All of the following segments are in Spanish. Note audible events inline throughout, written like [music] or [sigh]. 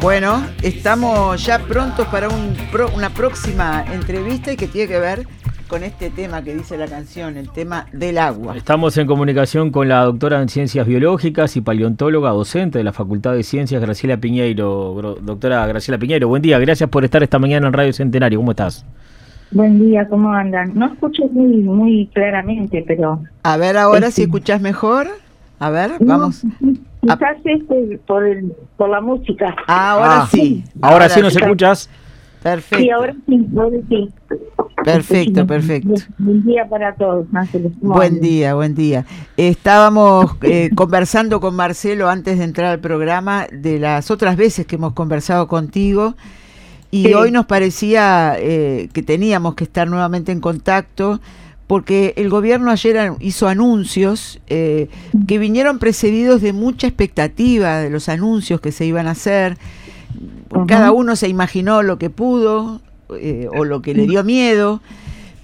Bueno, estamos ya prontos para un una próxima entrevista y que tiene que ver con este tema que dice la canción, el tema del agua. Estamos en comunicación con la doctora en Ciencias Biológicas y paleontóloga docente de la Facultad de Ciencias, Graciela Piñeiro. Doctora Graciela Piñeiro, buen día, gracias por estar esta mañana en Radio Centenario, ¿cómo estás? Buen día, ¿cómo andan? No escucho muy, muy claramente, pero... A ver ahora si este, escuchas mejor. A ver, vamos. Quizás este, por, el, por la música. Ah, ahora ah. sí. Ahora, sí nos escuchas. Perfecto. Sí, ahora sí, ahora sí. Perfecto, perfecto. Buen día para todos. Buen día, buen día. Estábamos eh, [laughs] conversando con Marcelo antes de entrar al programa de las otras veces que hemos conversado contigo y hoy nos parecía eh, que teníamos que estar nuevamente en contacto porque el gobierno ayer hizo anuncios eh, que vinieron precedidos de mucha expectativa de los anuncios que se iban a hacer. Cada uno se imaginó lo que pudo eh, o lo que le dio miedo,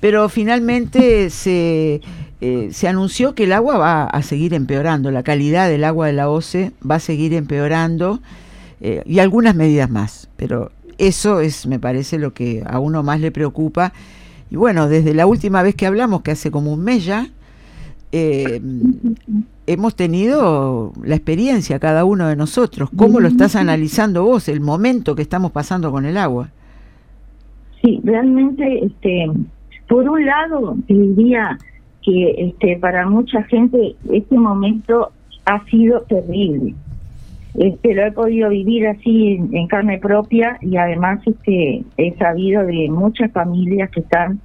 pero finalmente se, eh, se anunció que el agua va a seguir empeorando, la calidad del agua de la OCE va a seguir empeorando y algunas medidas más, pero eso es, me parece, lo que a uno más le preocupa y bueno, desde la última vez que hablamos, que hace como un mes ya, eh, hemos tenido la experiencia cada uno de nosotros. ¿Cómo lo estás analizando vos, el momento que estamos pasando con el agua? Sí, realmente, este, por un lado, diría que este, para mucha gente este momento ha sido terrible. Este, lo he podido vivir así en, carne propia y además este, he sabido de muchas familias que están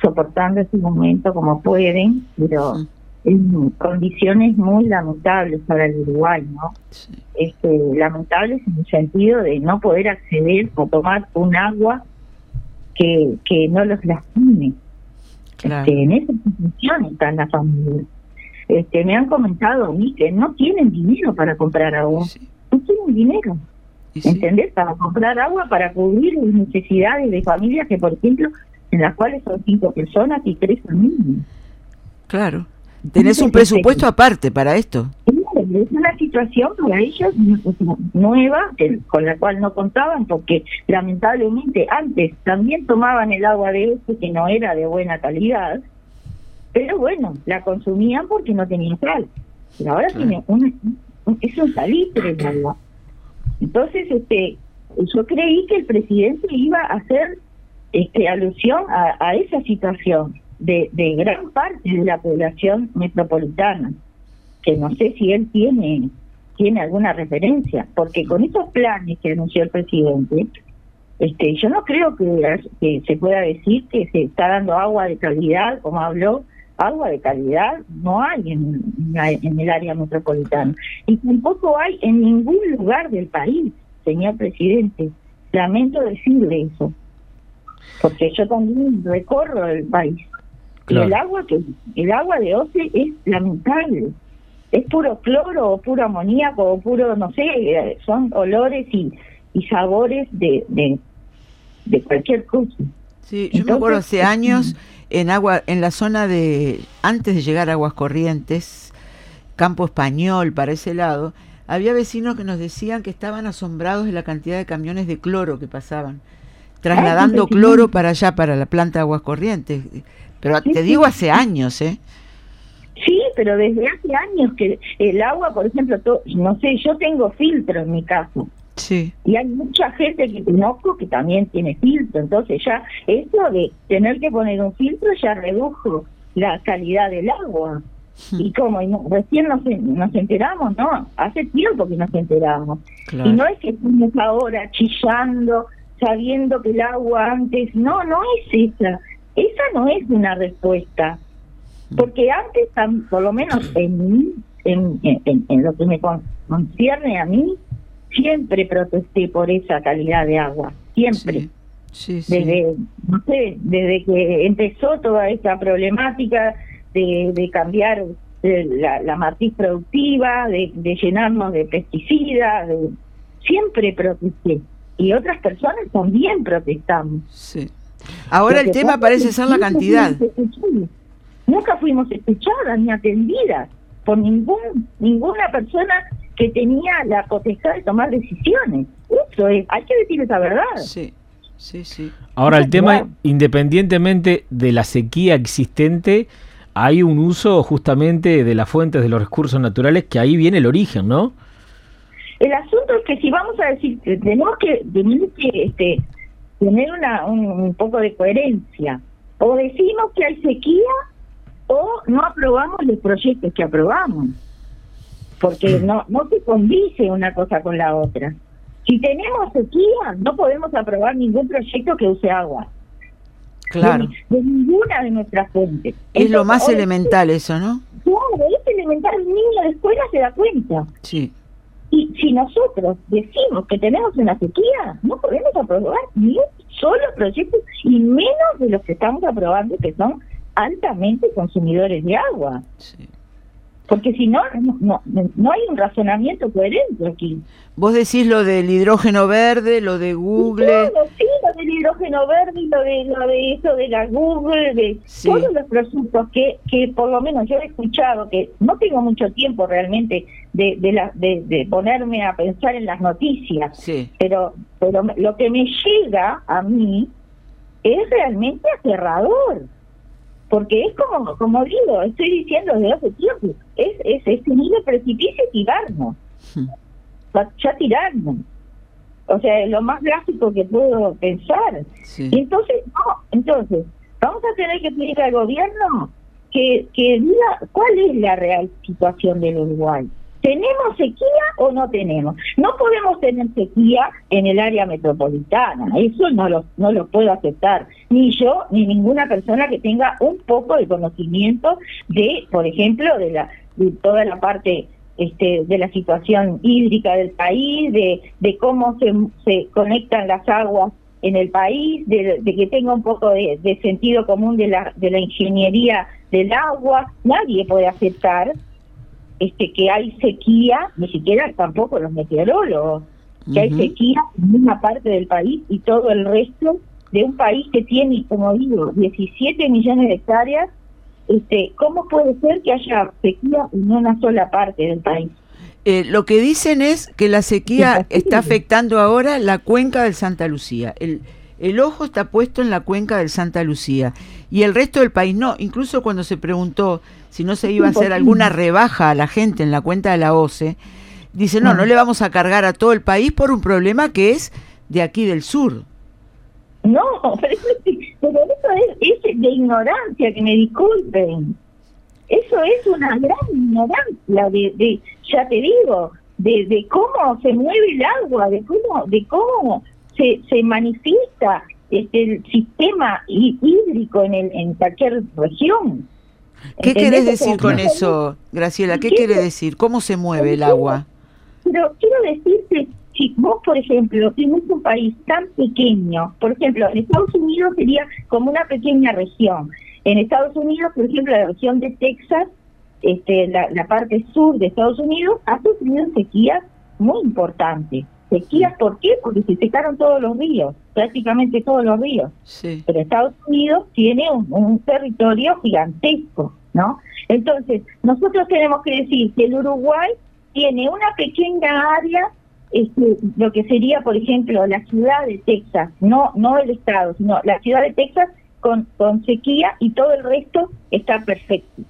soportando ese momento como pueden, pero en condiciones muy lamentables para el Uruguay, ¿no? Este, lamentables en el sentido de no poder acceder o tomar un agua que, que no los lastime. Este, en esa situación están las familias este, me han comentado a mí que no tienen dinero para comprar agua. No tienen dinero. ¿Entendés? Para comprar agua, para cubrir las necesidades de familias que, por ejemplo, en las cuales son cinco personas y tres familias. Claro. ¿Tenés un presupuesto aparte para esto? Es una situación para ellos nueva, con la cual no contaban, porque lamentablemente antes también tomaban el agua de este que no era de buena calidad, pero bueno, la consumían porque no tenían sal. Pero ahora tiene un, es un salitre el agua. Entonces, este, yo creí que el presidente iba a hacer este, alusión a, esa situación de, de gran parte de la población metropolitana, que no sé si él tiene tiene alguna referencia, porque con esos planes que anunció el presidente, este, yo no creo que, que se pueda decir que se está dando agua de calidad, como habló, agua de calidad no hay en, en el área metropolitana y tampoco hay en ningún lugar del país, señor presidente. Lamento decirle eso, porque yo también recorro el país. Y el agua que el agua de OCE es lamentable. Es puro cloro o puro amoníaco o puro, no sé, son olores y, y sabores de, de, de cualquier cosa. Sí, yo me acuerdo hace años en agua, en la zona de, antes de llegar a Aguas Corrientes, Campo Español, para ese lado, había vecinos que nos decían que estaban asombrados de la cantidad de camiones de cloro que pasaban, trasladando cloro para allá, para la planta de Aguas Corrientes. Pero te digo hace años, ¿eh? Sí, pero desde hace años que el agua, por ejemplo, no sé, yo tengo filtro en mi casa. Sí. Y hay mucha gente que conozco que también tiene filtro, entonces ya eso de tener que poner un filtro ya redujo la calidad del agua. Hmm. Y como recién nos, nos enteramos, ¿no? Hace tiempo que nos enteramos. Y no es que estamos ahora chillando, sabiendo que el agua antes, no, no es esa. Esa no es una respuesta. Hmm. Porque antes, por lo menos en, en, en, en lo que me concierne a mí, siempre protesté por esa calidad de agua, siempre. Desde, no sé, desde que empezó toda esta problemática de, cambiar eh, la, matriz productiva, de, llenarnos de pesticidas, siempre protesté. Y otras personas también protestamos. Sí. Ahora el tema parece ser la cantidad. Nunca fuimos escuchadas ni atendidas por ningún ninguna persona que tenía la potestad de tomar decisiones. Eso es, hay que decir esa verdad. Sí, sí, sí. Ahora, el tema, independientemente de la sequía existente, hay un uso justamente de las fuentes de los recursos naturales que ahí viene el origen, ¿no? El asunto es que si vamos a decir, tenemos que, tenemos que este, tener una, un, poco de coherencia. O decimos que hay sequía o no aprobamos los proyectos que aprobamos. Porque no, no se condice una cosa con la otra. Si tenemos sequía, no podemos aprobar ningún proyecto que use agua. Claro. De, ninguna de nuestras fuentes. Es lo más elemental eso, ¿no? Claro, es elemental. Un niño de escuela se da cuenta. Sí. Y si nosotros decimos que tenemos una sequía, no podemos aprobar ni un solo proyecto, y menos de los que estamos aprobando, que son altamente consumidores de agua. Sí. Porque si no, no, no hay un razonamiento coherente aquí. Vos decís lo del hidrógeno verde, lo de Google. sí, lo del hidrógeno verde lo de, lo de eso de la Google, de todos los productos que, que por lo menos yo he escuchado, que no tengo mucho tiempo realmente de, de, la, de, de ponerme a pensar en las noticias, sí. pero, pero lo que me llega a mí es realmente aterrador porque es como como digo, estoy diciendo desde hace tiempo, es, es, es un precipicio tirarnos, hmm. ya tirarnos. O sea, lo más gráfico que puedo pensar. entonces, no, entonces, vamos a tener que pedir al gobierno que, que diga cuál es la real situación del Uruguay. ¿Tenemos sequía o no tenemos? No podemos tener sequía en el área metropolitana, eso no lo, no lo puedo aceptar, ni yo ni ninguna persona que tenga un poco de conocimiento de, por ejemplo, de, la, de toda la parte este, de la situación hídrica del país, de, de cómo se, se conectan las aguas en el país, de, que tenga un poco de, de, sentido común de la, de la ingeniería del agua, nadie puede aceptar este que hay sequía, ni siquiera tampoco los meteorólogos, que hay sequía en una parte del país y todo el resto de un país que tiene, como digo, 17 millones de hectáreas, este, ¿cómo puede ser que haya sequía en una sola parte del país? Eh, lo que dicen es que la sequía está afectando ahora la cuenca del Santa Lucía. El, el ojo está puesto en la cuenca del Santa Lucía y el resto del país no. Incluso cuando se preguntó si no se iba a hacer alguna rebaja a la gente en la cuenta de la OCE, dice, no, no le vamos a cargar a todo el país por un problema que es de aquí del sur. No, [laughs] pero eso es, de ignorancia, que me disculpen. Eso es una gran ignorancia de, de ya te digo, de, de cómo se mueve el agua, de cómo, de cómo se, se manifiesta este, el sistema hídrico en, el, en cualquier región. ¿Qué querés decir con eso, Graciela? ¿Qué quiere decir? ¿Cómo se mueve el agua? Pero quiero decirte, si vos, por ejemplo, tienes un país tan pequeño, por ejemplo, en Estados Unidos sería como una pequeña región. En Estados Unidos, por ejemplo, la región de Texas, este, la, la parte sur de Estados Unidos, ha sufrido sequías muy importantes. Sequías, ¿por qué? Porque se secaron todos los ríos, prácticamente todos los ríos. Pero Estados Unidos tiene un, territorio gigantesco, ¿no? Entonces, nosotros tenemos que decir que el Uruguay tiene una pequeña área, este, lo que sería, por ejemplo, la ciudad de Texas, no, no el estado, sino la ciudad de Texas con, con sequía y todo el resto está perfecto.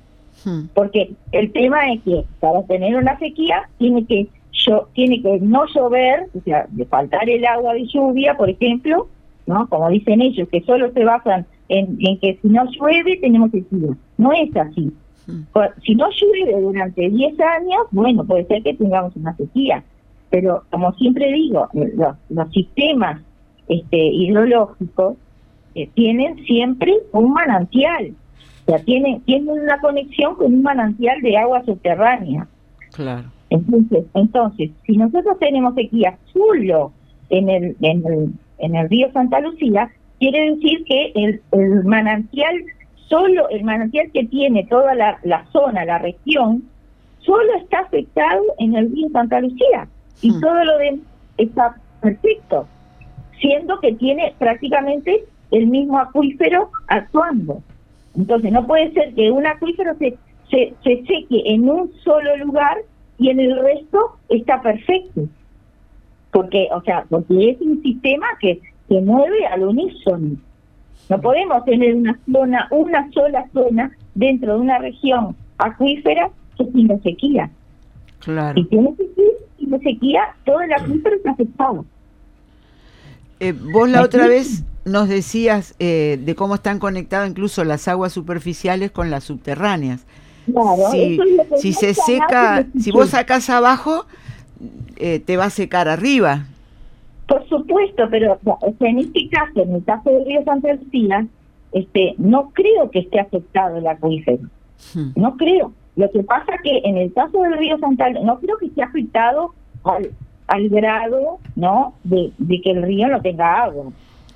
Hmm. Porque el tema es que para tener una sequía tiene que tiene que no llover, o sea, de faltar el agua de lluvia, por ejemplo, ¿no? Como dicen ellos, que solo se basan en, que si no llueve tenemos sequía. No es así. Mm. Si no llueve durante 10 años, bueno, puede ser que tengamos una sequía. Pero como siempre digo, eh, los, sistemas este, hidrológicos eh, tienen siempre un manantial. O sea, tienen, tienen una conexión con un manantial de agua subterránea. Claro. Entonces, entonces, si nosotros tenemos sequía solo en el, en el, en el río Santa Lucía, quiere decir que el, el manantial, solo el manantial que tiene toda la, la zona, la región, solo está afectado en el río Santa Lucía y hmm. todo lo demás está perfecto, siendo que tiene prácticamente el mismo acuífero actuando. Entonces no puede ser que un acuífero se, se, se seque en un solo lugar y en el resto está perfecto. porque, o sea, porque es un sistema que se mueve al unísono. No podemos tener una zona, una sola zona dentro de una región acuífera que tiene sequía. Claro. Y tiene sequía, sequía, todo el acuífero está afectado. Eh, vos la otra vez nos decías eh, de cómo están conectadas incluso las aguas superficiales con las subterráneas. Claro, si, si se seca, si vos sacás abajo, eh, te va a secar arriba. Por supuesto, pero en este caso, en el caso del río Santa Lucía, este, no creo que esté afectado el acuífero. Hmm. No creo. Lo que pasa que en el caso del río Santa Lucía, no creo que esté afectado al, al grado no de, que el río no tenga agua.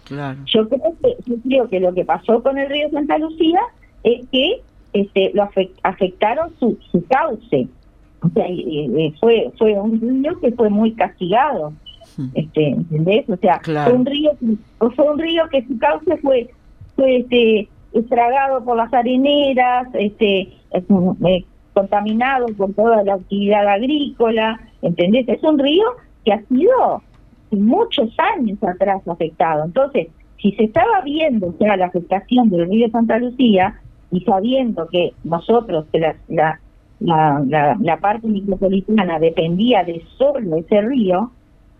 Claro. Yo creo que yo creo que lo que pasó con el río Santa Lucía es que este lo afectaron su, su cauce. O sea, fue fue un río que fue muy castigado. Hmm. Este, ¿entendés? O sea, fue un río fue un río que su cauce fue fue este estragado por las areneras, este eh, contaminado por toda la actividad agrícola, ¿entendés? Es un río que ha sido muchos años atrás afectado. Entonces, si se estaba viendo ya la afectación del río Santa Lucía y sabiendo que nosotros, que la, la, la, la, parte micropolitana dependía de solo ese río,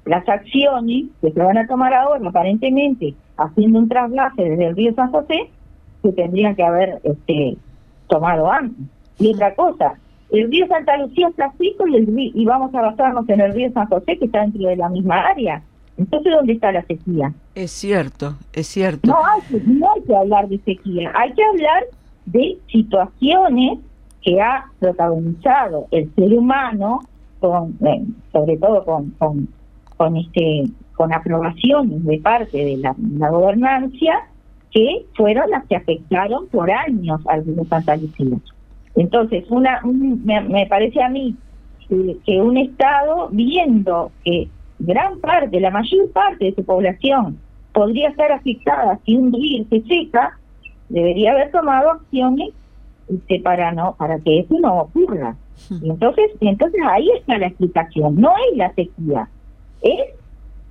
las acciones que se van a tomar ahora, aparentemente, haciendo un traslase desde el río San José, se tendrían que haber este, tomado antes. Y otra cosa, el río Santa Lucía está seco y, el y vamos a basarnos en el río San José, que está dentro de la misma área. Entonces, ¿dónde está la sequía? Es cierto, es cierto. No hay, no hay que hablar de sequía, hay que hablar de situaciones que ha protagonizado el ser humano, con, eh, sobre todo con, con, con, este con aprobaciones de parte de la, gobernancia, que fueron las que afectaron por años al río Santa Lucía. Entonces, una, me, parece a mí que, un Estado, viendo que gran parte, la mayor parte de su población podría estar afectada si un río se seca, debería haber tomado acciones este, para no para que eso no ocurra. Y entonces, entonces ahí está la explicación. No es la sequía, es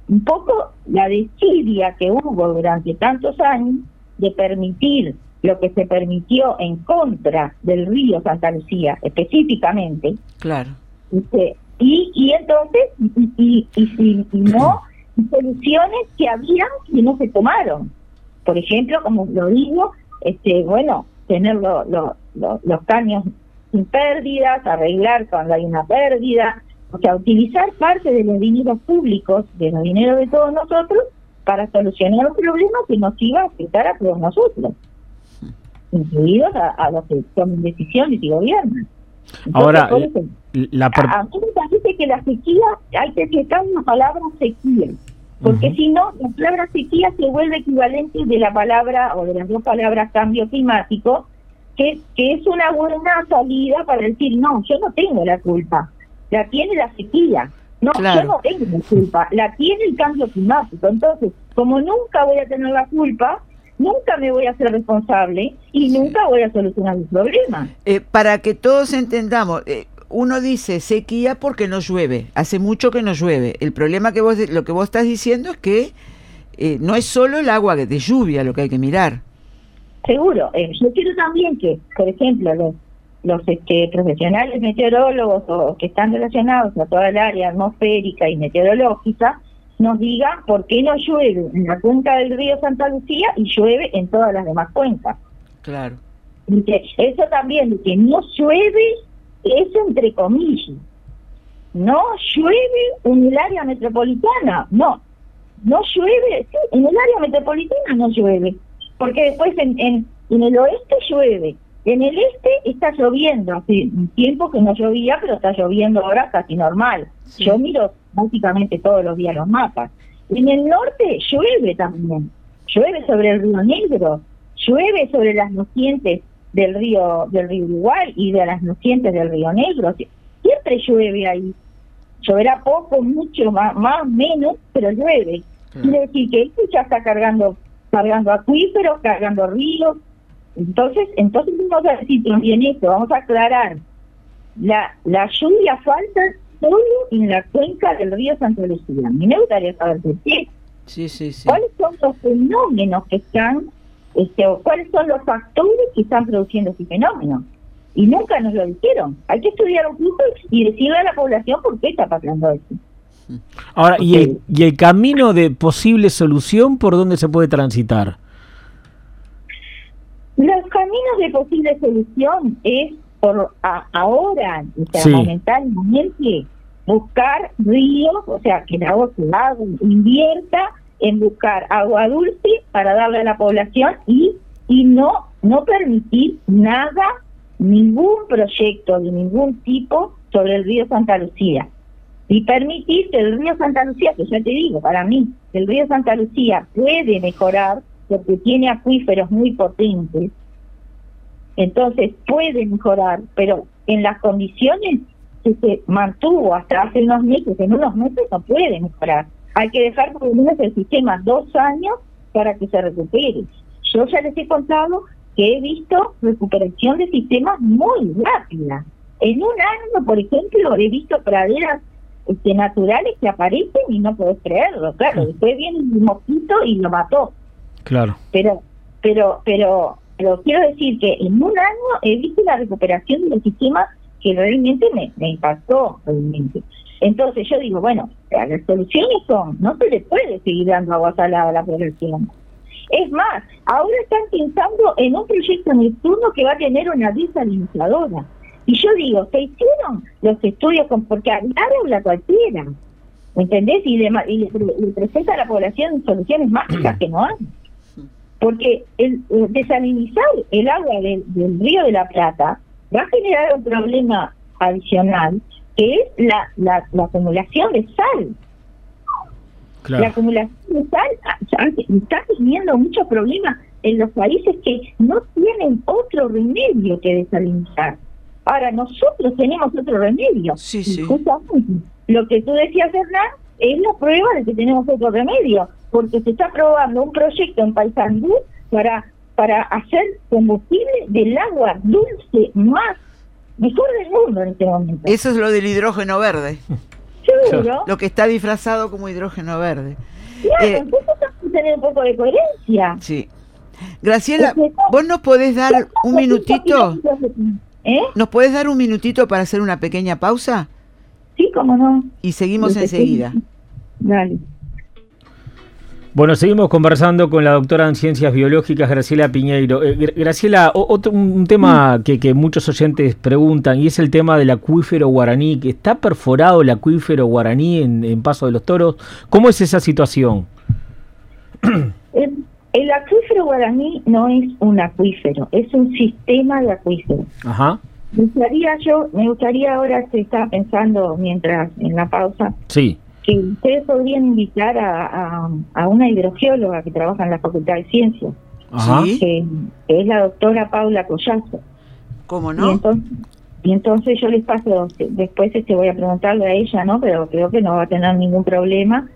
un poco la desidia que hubo durante tantos años de permitir lo que se permitió en contra del río Santa Lucía específicamente. Claro. Este, y, y entonces, y, y, y, no, soluciones que habían y no se tomaron. Por ejemplo, como lo digo, este bueno, tener los caños sin pérdidas, arreglar cuando hay una pérdida, o sea, utilizar parte de los dineros públicos, de los dineros de todos nosotros, para solucionar los problemas que nos iba a afectar a todos nosotros incluidos a, los que toman decisiones y gobiernan. Ahora, la a, mí me parece que la sequía, hay que explicar una palabra sequía, porque si no, la palabra sequía se vuelve equivalente de la palabra, o de las dos palabras cambio climático, que, que es una buena salida para decir, no, yo no tengo la culpa, la tiene la sequía. No, yo no tengo la culpa, la tiene el cambio climático. Entonces, como nunca voy a tener la culpa, nunca me voy a hacer responsable y nunca voy a solucionar el problema. Eh, para que todos entendamos, eh, uno dice sequía porque no llueve, hace mucho que no llueve. El problema que vos, lo que vos estás diciendo es que eh, no es solo el agua de lluvia lo que hay que mirar. Seguro, yo quiero también que, por ejemplo, los, los este, profesionales meteorólogos o que están relacionados a toda el área atmosférica y meteorológica, nos diga por qué no llueve en la cuenca del río Santa Lucía y llueve en todas las demás cuencas. Claro. eso también, que no llueve es entre comillas. No llueve en el área metropolitana, no. No llueve, sí, en el área metropolitana no llueve, porque después en, en, en el oeste llueve, en el este está lloviendo, hace un tiempo que no llovía, pero está lloviendo ahora casi normal. Yo miro básicamente todos los días los mapas. En el norte llueve también, llueve sobre el río Negro, llueve sobre las nacientes del río del río Uruguay y de las nacientes del río Negro. Siempre llueve ahí. Lloverá poco, mucho, más, más menos, pero llueve. Quiere decir que esto ya está cargando cargando acuíferos, cargando ríos. Entonces, entonces vamos a decir también esto, vamos a aclarar. La, la lluvia falta solo en la cuenca del río Santa Lucía. A mí me gustaría saber por qué. Sí, sí, sí. ¿Cuáles son los fenómenos que están, este, o cuáles son los factores que están produciendo ese fenómeno? Y nunca nos lo dijeron. Hay que estudiar un poco y decirle a la población por qué está pasando eso. Ahora, ¿y el, ¿y el camino de posible solución por dónde se puede transitar? Los caminos de posible solución es por ahora, o sea, momentáneamente, buscar ríos, o sea, que el agua se invierta en buscar agua dulce para darle a la población y, y no, no permitir nada, ningún proyecto de ningún tipo sobre el río Santa Lucía. Y permitir que el río Santa Lucía, que ya te digo, para mí, el río Santa Lucía puede mejorar porque tiene acuíferos muy potentes, entonces puede mejorar, pero en las condiciones que se mantuvo hasta hace unos meses, en unos meses no puede mejorar. Hay que dejar por lo menos el sistema dos años para que se recupere. Yo ya les he contado que he visto recuperación de sistemas muy rápida. En un año, por ejemplo, he visto praderas este, naturales que aparecen y no puedes creerlo. Claro, después viene un mosquito y lo mató. Claro. Pero, pero, pero, pero quiero decir que en un año he visto la recuperación del sistema que realmente me, me impactó realmente. Entonces yo digo, bueno, las soluciones son, no se le puede seguir dando agua salada a la población. Es más, ahora están pensando en un proyecto Neptuno que va a tener una desalinizadora. Y yo digo, se hicieron los estudios con, porque habla cualquiera, ¿me entendés? Y, le, presenta a la población soluciones mágicas que no hay. Porque el, desalinizar el agua del río de la Plata va a generar un problema adicional que es la, la, acumulación de sal. La acumulación de sal ah, está teniendo muchos problemas en los países que no tienen otro remedio que desalinizar. Ahora, nosotros tenemos otro remedio. Sí, sí. lo que tú decías, Hernán, es la prueba de que tenemos otro remedio, porque se está probando un proyecto en Paysandú para para hacer combustible del agua dulce más mejor del mundo en este momento. Eso es lo del hidrógeno verde. Seguro. Lo que está disfrazado como hidrógeno verde. Claro, eh, entonces tener un poco de coherencia. Sí. Graciela, ¿vos nos podés dar un minutito? ¿Eh? ¿Nos podés dar un minutito para hacer una pequeña pausa? Sí, cómo no. Y seguimos enseguida. Dale. Bueno, seguimos conversando con la doctora en Ciencias Biológicas, Graciela Piñeiro. Eh, Graciela, otro, un tema que, que, muchos oyentes preguntan y es el tema del acuífero guaraní. ¿Está perforado el acuífero guaraní en, Paso de los Toros? ¿Cómo es esa situación? El, acuífero guaraní no es un acuífero, es un sistema de acuíferos. Ajá. Me gustaría yo, me gustaría ahora, se está pensando mientras en la pausa. Sí que ustedes podrían invitar a, a, una hidrogeóloga que trabaja en la Facultad de Ciencias, Que, es la doctora Paula Collazo. ¿Cómo no? Y entonces, y entonces yo les paso, después este voy a preguntarle a ella, ¿no? Pero creo que no va a tener ningún problema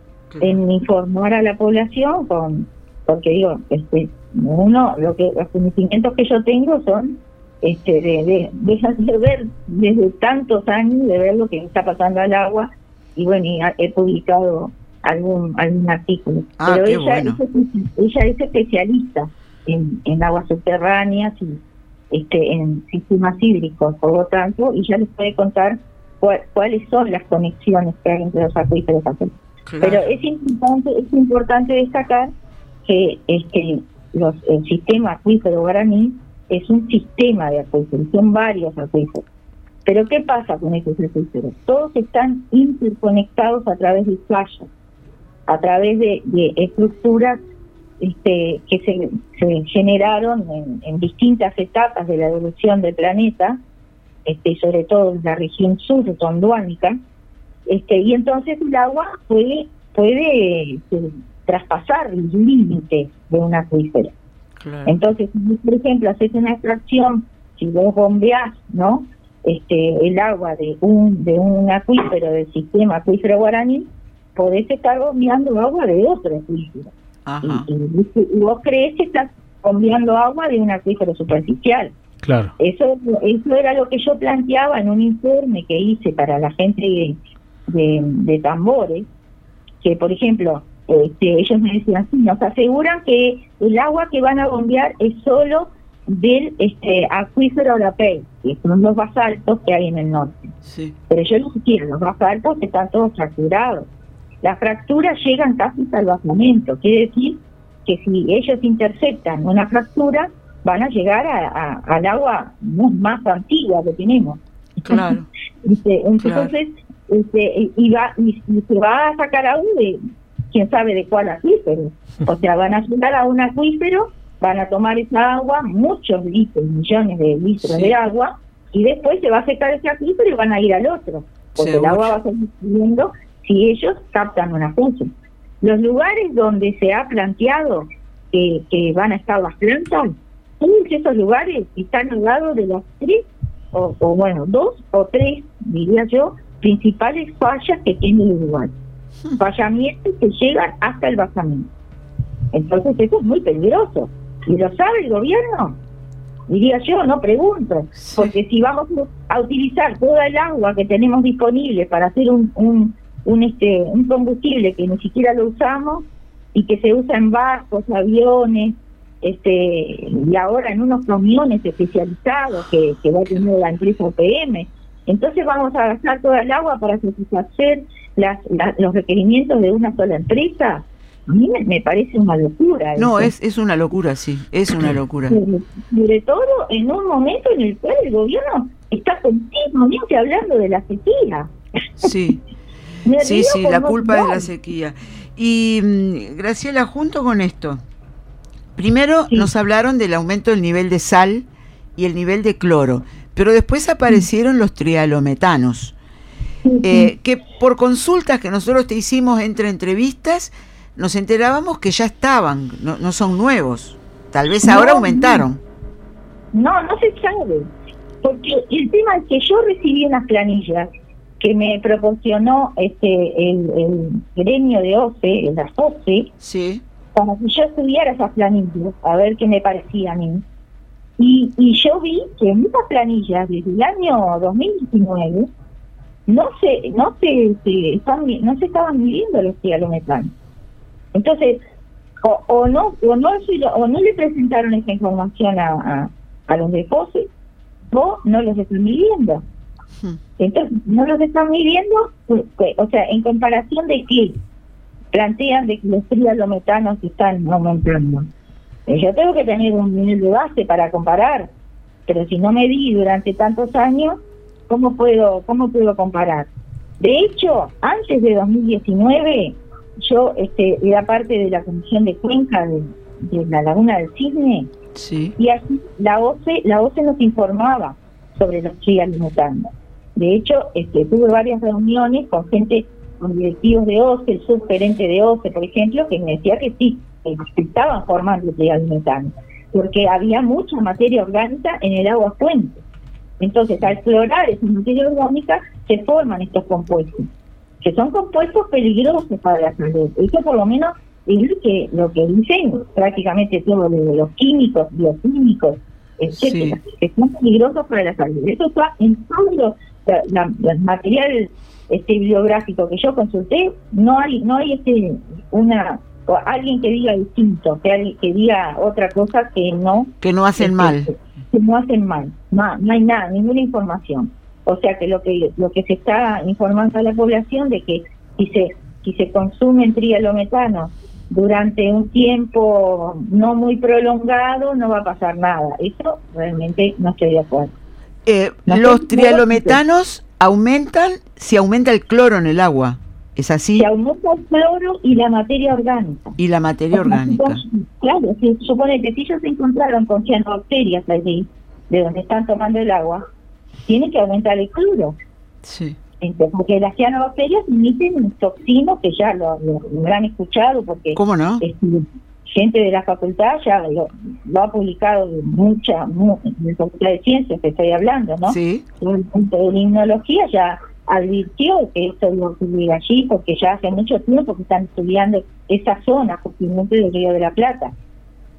en informar a la población con, porque digo, este, uno, lo que los conocimientos que yo tengo son este de, de, de ver desde tantos años, de ver lo que está pasando al agua y bueno, he publicado algún algún artículo. Ah, Pero ella, es, ella es especialista en, en aguas subterráneas y este en sistemas hídricos, por lo tanto, y ya les puede contar cuáles son las conexiones que hay entre los acuíferos. Pero es importante es importante destacar que este los el sistema acuífero guaraní es un sistema de acuíferos, son varios acuíferos. Pero ¿qué pasa con esos acuíferos? Todos están interconectados a través de fallas, a través de, estructuras este, que se, generaron en, distintas etapas de la evolución del planeta, este, sobre todo en la región sur tonduánica, este, y entonces el agua puede, puede este, traspasar los límites de un acuífero. Entonces, por ejemplo, haces una extracción, si vos bombeás, ¿no? Este, el agua de un de un acuífero del sistema acuífero guaraní, podés estar bombeando agua de otro acuífero. Y, vos crees que estás bombeando agua de un acuífero superficial. Claro. Eso, eso era lo que yo planteaba en un informe que hice para la gente de, de, tambores, que por ejemplo, este, ellos me decían, sí, nos aseguran que el agua que van a bombear es solo del este, acuífero Orapey, que son los basaltos que hay en el norte. Sí. Pero yo no quiero, los basaltos están todos fracturados. Las fracturas llegan casi al basamento, quiere decir que si ellos interceptan una fractura, van a llegar a, al agua más antigua que tenemos. Claro. [laughs] entonces, Este, y, va, y, se va a sacar agua de quién sabe de cuál acuífero. O sea, van a llegar a un acuífero, van a tomar esa agua, muchos litros, millones de litros de agua, y después se va a secar ese acuífero y van a ir al otro. Porque el agua va a seguir subiendo si ellos captan una fuente. Los lugares donde se ha planteado que, que van a estar las plantas todos esos lugares están al lado de las tres, o, bueno, dos o tres, diría yo, principales fallas que tiene el lugar. Hmm. Fallamientos que llegan hasta el basamento. Entonces eso es muy peligroso. ¿Y lo sabe el gobierno? Diría yo, no pregunto. Porque si vamos a utilizar toda el agua que tenemos disponible para hacer un, un, un, este, un combustible que ni siquiera lo usamos y que se usa en barcos, aviones, este y ahora en unos camiones especializados que, que va a tener la empresa OPM. Entonces vamos a gastar toda el agua para satisfacer las, los requerimientos de una sola empresa. A mí me, parece una locura. No, es, es una locura, sí, es una locura. Sobre, todo en un momento en el cual el gobierno está continuamente hablando de la sequía. Sí, [laughs] sí, sí, la culpa es la sequía. Y mm, Graciela, junto con esto, Primero nos hablaron del aumento del nivel de sal y el nivel de cloro, pero después aparecieron los trialometanos, eh, que por consultas que nosotros te hicimos entre entrevistas, nos enterábamos que ya estaban, no, son nuevos, tal vez ahora aumentaron. No, no se sabe, porque el tema es que yo recibí unas planillas que me proporcionó este el, el gremio de OCE, la OCE, sí como si yo estudiara esas planillas, a ver qué me parecía a mí. Y, y yo vi que en esas planillas desde el año 2019 no se no se, se están, no se estaban midiendo los cialometanos. Entonces, o, o, no o no o no le presentaron esa información a, a, los de POSE o no los están midiendo. Hmm. Entonces, no los están midiendo, pues, pues, o sea, en comparación de qué, plantean de que los trialometanos están aumentando. Eh, yo tengo que tener un nivel de base para comparar, pero si no me di durante tantos años, ¿cómo puedo, cómo puedo comparar? De hecho, antes de 2019, yo este, era parte de la Comisión de Cuenca de, la Laguna del Cisne, sí. y así la OCE, la OCE nos informaba sobre los trialometanos. De hecho, este, tuve varias reuniones con gente con directivos de OCE, el subgerente de OCE, por ejemplo, que me decía que sí, que estaban formando el metano, porque había mucha materia orgánica en el agua fuente. Entonces, al explorar esa materia orgánica, se forman estos compuestos, que son compuestos peligrosos para la salud. Eso por lo menos es lo que, lo que dicen prácticamente todos los químicos, bioquímicos, etcétera, que son peligrosos para la salud. Eso está en todo los materiales este bibliográfico que yo consulté, no hay, no hay este una alguien que diga distinto, que, que diga otra cosa que no que no hacen este, mal, que no hacen mal, no, no hay nada, ninguna información. O sea que lo que lo que se está informando a la población de que si se si se consumen trialometano durante un tiempo no muy prolongado no va a pasar nada. Eso realmente no estoy de acuerdo. Eh, los trialometanos aumentan si aumenta el cloro en el agua. ¿Es así? Se aumenta el cloro y la materia orgánica. Y la materia orgánica. claro, supone que si ellos se encontraron con cianobacterias allí, de donde están tomando el agua, tiene que aumentar el cloro. Sí. porque las cianobacterias emiten toxinas que ya lo, lo, han escuchado porque ¿Cómo no? gente de la facultad ya lo, ha publicado mucha, en la facultad de ciencias que estoy hablando, ¿no? Sí. El punto de limnología ya advirtió que esto iba a ocurrir allí porque ya hace mucho tiempo que están estudiando esa zona, justamente del Río de la Plata.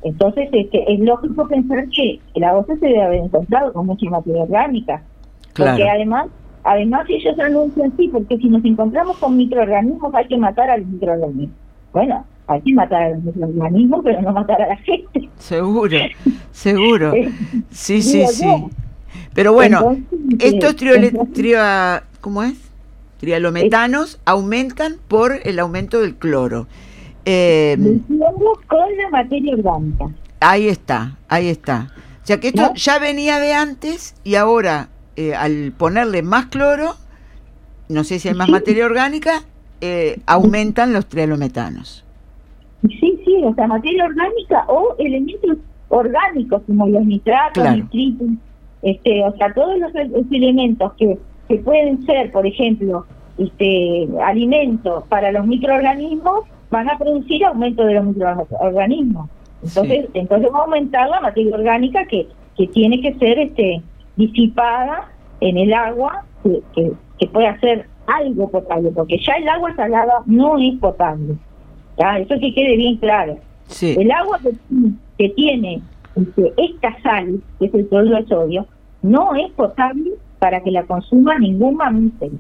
Entonces este, es lógico pensar que el agua se debe haber encontrado con mucha materia orgánica. Porque además, además ellos anuncian sí, porque si nos encontramos con microorganismos hay que matar a los microorganismos. Bueno, hay que matar a los microorganismos, pero no matar a la gente. Seguro, [laughs] seguro. Sí, sí, sí. Pero bueno, estos trio, ¿cómo es? trialometanos aumentan por el aumento del cloro. Eh, con la materia orgánica. Ahí está, ahí está. O sea que esto ya venía de antes y ahora eh, al ponerle más cloro, no sé si hay más materia orgánica, eh, aumentan los trialometanos. Sí, sí, o sea, materia orgánica o elementos orgánicos como los nitratos, nitritos, este, o sea, todos los, elementos que, que pueden ser, por ejemplo, este alimentos para los microorganismos, van a producir aumento de los microorganismos. Entonces, entonces va a aumentar la materia orgánica que, que tiene que ser este disipada en el agua, que, que, que pueda ser algo potable, porque ya el agua salada no es potable. ¿ya? Eso que quede bien claro. El agua que, tiene este, esta sal, que es el cloruro de sodio, no es potable para que la consuma ningún mamífero.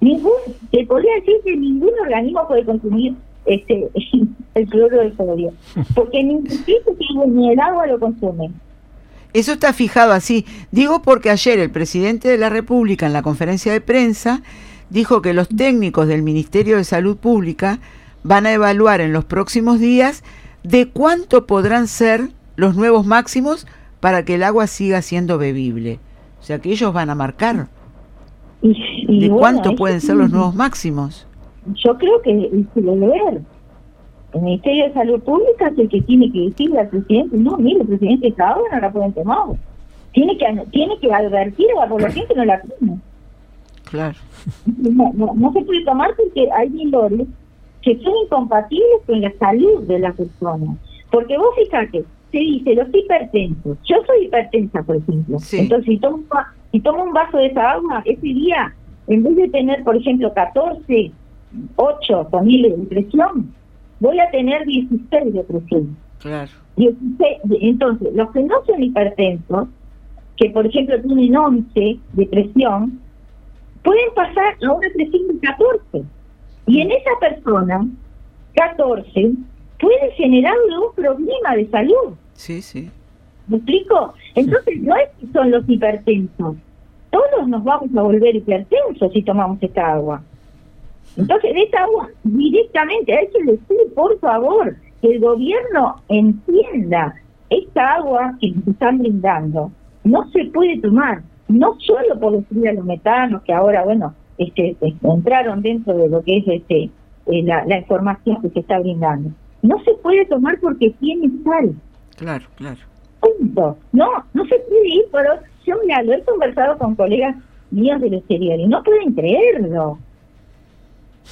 Ningún, se podría decir que ningún organismo puede consumir este [laughs] el cloro de sodio, porque ni, ni el agua lo consume. Eso está fijado así. Digo porque ayer el presidente de la República en la conferencia de prensa dijo que los técnicos del Ministerio de Salud Pública van a evaluar en los próximos días de cuánto podrán ser los nuevos máximos para que el agua siga siendo bebible. O sea que ellos van a marcar de cuánto pueden ser los nuevos máximos. Yo creo que se debe ver. El Ministerio de Salud Pública es el que tiene que decirle al presidente, no, mire, el presidente, esta agua no la pueden tomar. Tiene que tiene que advertir a la población que no la tome. Claro. No, se puede tomar porque hay valores que son incompatibles con la salud de la persona. Porque vos fíjate, se dice los hipertensos. Yo soy hipertensa, por ejemplo. Entonces, si tomo, si tomo un vaso de esa agua, ese día, en vez de tener, por ejemplo, 14, 8 familias de presión, voy a tener 16 de presión. Claro. entonces, los que no son hipertensos, que por ejemplo tienen 11 de presión, pueden pasar a una presión de 14. Y en esa persona, 14, puede generar un problema de salud. Sí, sí. ¿Me explico? Entonces, no es que son los hipertensos. Todos nos vamos a volver hipertensos si tomamos esta agua. Entonces, de esta agua directamente hay que decir, por favor, que el gobierno entienda esta agua que nos están brindando. No se puede tomar, no solo por los metanos que ahora, bueno, este, entraron dentro de lo que es este eh, la, la información que se está brindando. No se puede tomar porque tiene sal. Claro, claro. Punto. No, no se puede ir, pero yo mira, lo he conversado con colegas míos del exterior y no pueden creerlo.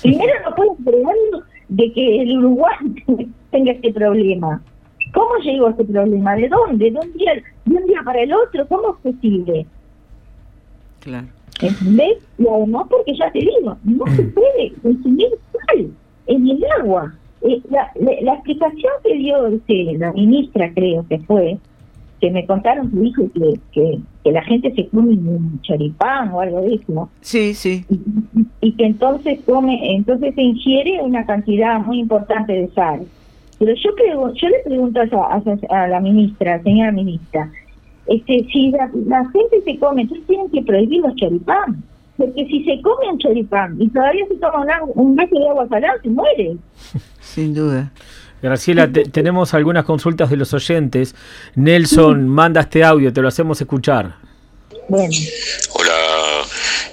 Primero no pueden creerlo de que el Uruguay [laughs] tenga este problema. ¿Cómo llegó a este problema? ¿De dónde? ¿De un día, de un día para el otro? ¿Cómo es posible? Claro. ¿Ves? Y además porque ya te digo, no se puede consumir sal en el agua. Eh, la, la, explicación que dio este, la ministra, creo que fue, que me contaron que dijo que, que, la gente se come un choripán o algo de eso. Sí, sí. Y, que entonces come, entonces se ingiere una cantidad muy importante de sal. Pero yo creo, yo le pregunto a, a, la ministra, señora ministra, este, si la, gente se come, entonces tienen que prohibir los choripán. Porque si se come un choripán y todavía se toma un, un vaso de agua salada, se muere. [laughs] Sin duda. Graciela, tenemos algunas consultas de los oyentes. Nelson, manda este audio, te lo hacemos escuchar. Bueno. Hola,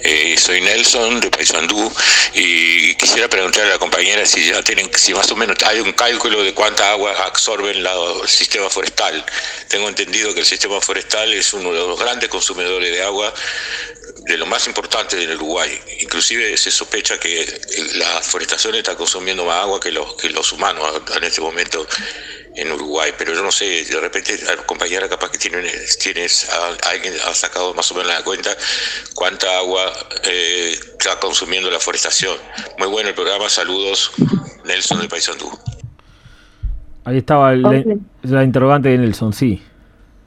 eh, soy Nelson de Paysandú y quisiera preguntar a la compañera si ya tienen, si más o menos hay un cálculo de cuánta agua absorbe el sistema forestal. Tengo entendido que el sistema forestal es uno de los grandes consumidores de agua de lo más importante del Uruguay. Inclusive se sospecha que la forestación está consumiendo más agua que los, que los humanos en este momento en Uruguay. Pero yo no sé, de repente la compañera capaz que tiene, tienes, alguien ha sacado más o menos la cuenta cuánta agua eh, está consumiendo la forestación. Muy bueno el programa, saludos, Nelson de Paisandú. Ahí estaba la interrogante de Nelson, sí.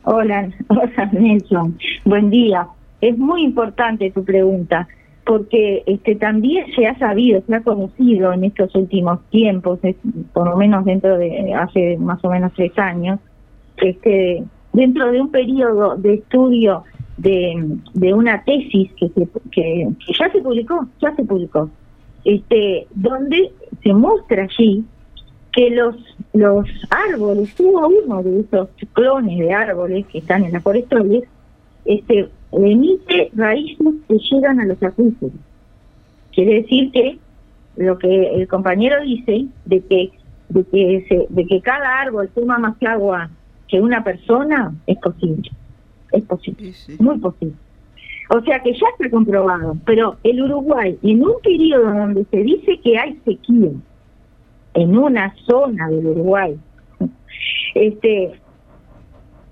Hola, [laughs] hola Nelson. Buen día. Es muy importante tu pregunta porque este también se ha sabido, se ha conocido en estos últimos tiempos, por lo menos dentro de hace más o menos tres años, este dentro de un periodo de estudio de, de una tesis que, se, que, ya se publicó, ya se publicó, este donde se muestra allí que los los árboles, cada uno de esos clones de árboles que están en las forestales, este emite raíces que llegan a los acuíferos. Quiere decir que lo que el compañero dice de que de que se, de que cada árbol toma más agua que una persona es posible, es posible, muy posible. O sea que ya está comprobado, pero el Uruguay en un periodo donde se dice que hay sequía en una zona del Uruguay, [laughs] este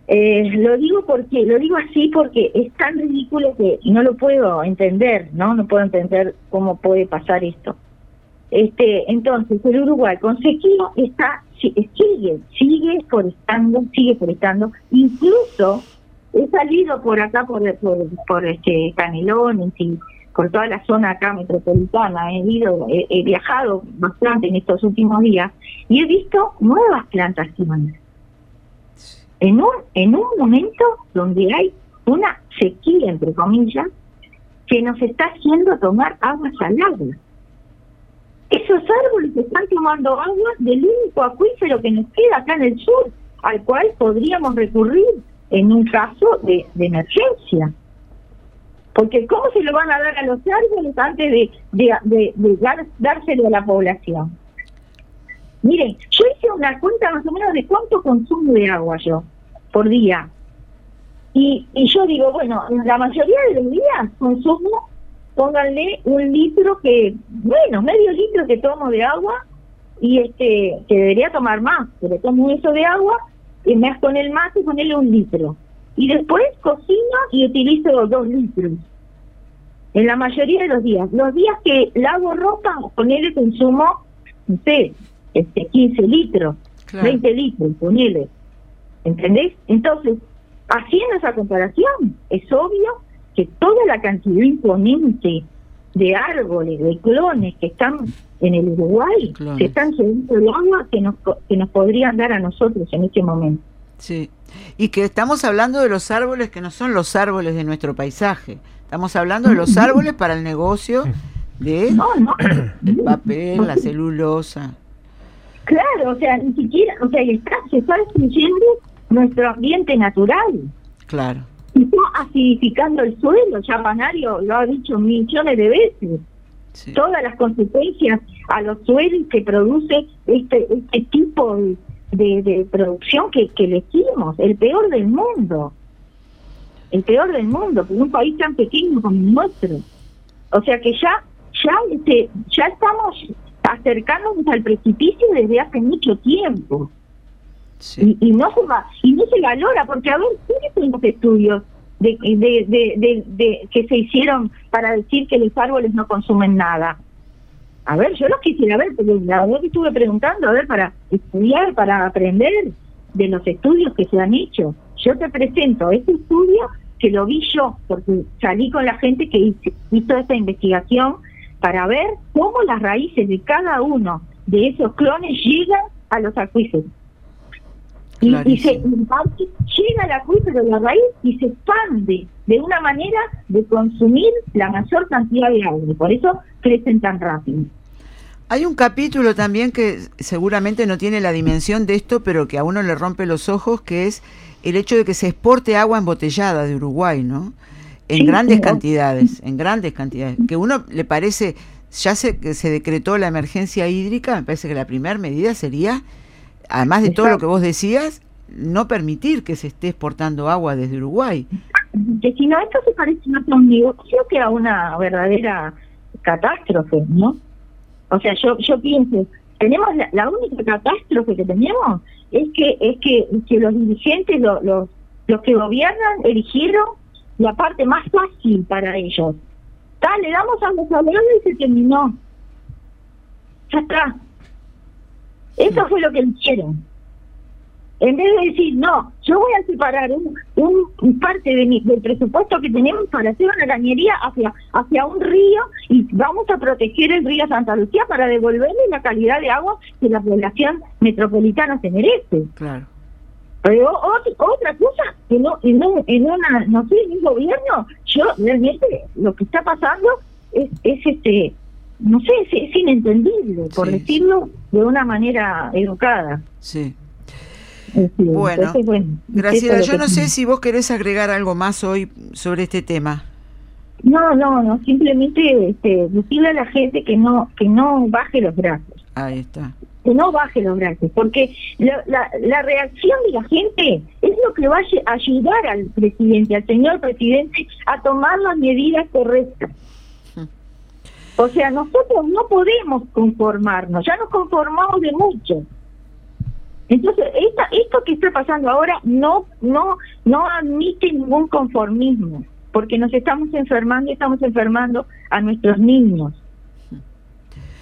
eh, lo digo porque lo digo así porque es tan ridículo que no lo puedo entender, ¿no? No puedo entender cómo puede pasar esto. Este, entonces el Uruguay con sequía está sigue sigue forestando, sigue forestando, incluso he salido por acá por por, por este Canelones y por toda la zona acá metropolitana, he ido, he viajado bastante en estos últimos días y he visto nuevas plantaciones en un, en un momento donde hay una sequía, entre comillas, que nos está haciendo tomar agua salada. Esos árboles están tomando agua del único acuífero que nos queda acá en el sur, al cual podríamos recurrir en un caso de, emergencia. Porque ¿cómo se lo van a dar a los árboles antes de, de, de dárselo a la población? Miren, yo hice una cuenta más o menos de cuánto consumo de agua yo por día. Y, y yo digo, bueno, la mayoría de los días consumo, pónganle un litro que, bueno, medio litro que tomo de agua y este que debería tomar más, pero tomo eso de agua y me con el mate y ponerle un litro. Y después cocino y utilizo dos litros. En la mayoría de los días. Los días que lavo ropa, ponele consumo, no sé, este, 15 litros, 20 litros, ponele. ¿Entendés? Entonces, haciendo esa comparación, es obvio que toda la cantidad imponente de árboles, de clones que están en el Uruguay, se están llevando el agua que nos, que nos podrían dar a nosotros en este momento. Sí, y que estamos hablando de los árboles que no son los árboles de nuestro paisaje, estamos hablando de los árboles para el negocio de el papel, la celulosa. Claro, o sea, ni siquiera, o sea, está, se está destruyendo nuestro ambiente natural. Claro. Y está acidificando el suelo, ya Manario lo ha dicho millones de veces. Todas las consecuencias a los suelos que produce este, este tipo de, de, producción que, que elegimos, el peor del mundo. El peor del mundo, en un país tan pequeño como el nuestro. O sea que ya, ya, este, ya estamos acercándonos al precipicio desde hace mucho tiempo. Y, no se va, y no se valora, porque a ver, ¿qué son los estudios de, de, de, que se hicieron para decir que los árboles no consumen nada? A ver, yo los quisiera ver, pero la verdad que estuve preguntando, a ver, para estudiar, para aprender de los estudios que se han hecho. Yo te presento este estudio que lo vi yo, porque salí con la gente que hizo esta investigación para ver cómo las raíces de cada uno de esos clones llegan a los acuíferos. Y, se llega la acuífero de la raíz y se expande de una manera de consumir la mayor cantidad de agua. Por eso crecen tan rápido. Hay un capítulo también que seguramente no tiene la dimensión de esto, pero que a uno le rompe los ojos, que es el hecho de que se exporte agua embotellada de Uruguay, ¿no? En grandes cantidades, en grandes cantidades. Que uno le parece, ya se, se decretó la emergencia hídrica, me parece que la primera medida sería además de todo lo que vos decías, no permitir que se esté exportando agua desde Uruguay. Que si no, esto se parece más a un negocio que a una verdadera catástrofe, ¿no? O sea, yo yo pienso, tenemos la, única catástrofe que tenemos es que es que, que los dirigentes, los, los, los que gobiernan, eligieron la parte más fácil para ellos. Tal, le damos a los y se terminó. Ya está. Eso fue lo que hicieron. en vez de decir, no, yo voy a separar un, un parte de mi, del presupuesto que tenemos para hacer una cañería hacia, hacia un río y vamos a proteger el río Santa Lucía para devolverle la calidad de agua que la población metropolitana se merece. Claro. Pero otra cosa, que no, en, en una, no sé, en un gobierno, yo realmente lo que está pasando es, es este, no sé, es, inentendible, por decirlo de una manera educada. Sí. bueno, Graciela, yo no sé si vos querés agregar algo más hoy sobre este tema. No, no, no, simplemente este, decirle a la gente que no que no baje los brazos. Ahí está. Que no baje los brazos, porque la, la, reacción de la gente es lo que va a ayudar al presidente, al señor presidente, a tomar las medidas correctas. O sea, nosotros no podemos conformarnos, ya nos conformamos de mucho. Entonces, esta, esto que está pasando ahora no, no, no admite ningún conformismo, porque nos estamos enfermando y estamos enfermando a nuestros niños.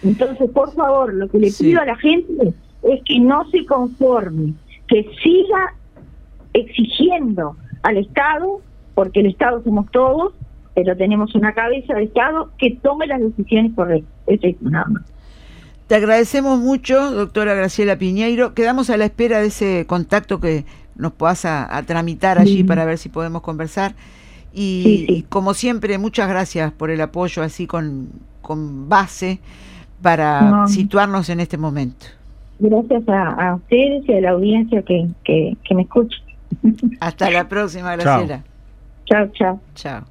Entonces, por favor, lo que le pido a la gente es que no se conforme, que siga exigiendo al Estado, porque el Estado somos todos, pero tenemos una cabeza de Estado que tome las decisiones correctas. Eso es nada más. Te agradecemos mucho, doctora Graciela Piñeiro. Quedamos a la espera de ese contacto que nos puedas a, tramitar allí para ver si podemos conversar. Y, como siempre, muchas gracias por el apoyo así con, con base para situarnos en este momento. Gracias a, ustedes y a la audiencia que, que, me escucha. Hasta la próxima, Graciela. Chao, chao. Chao.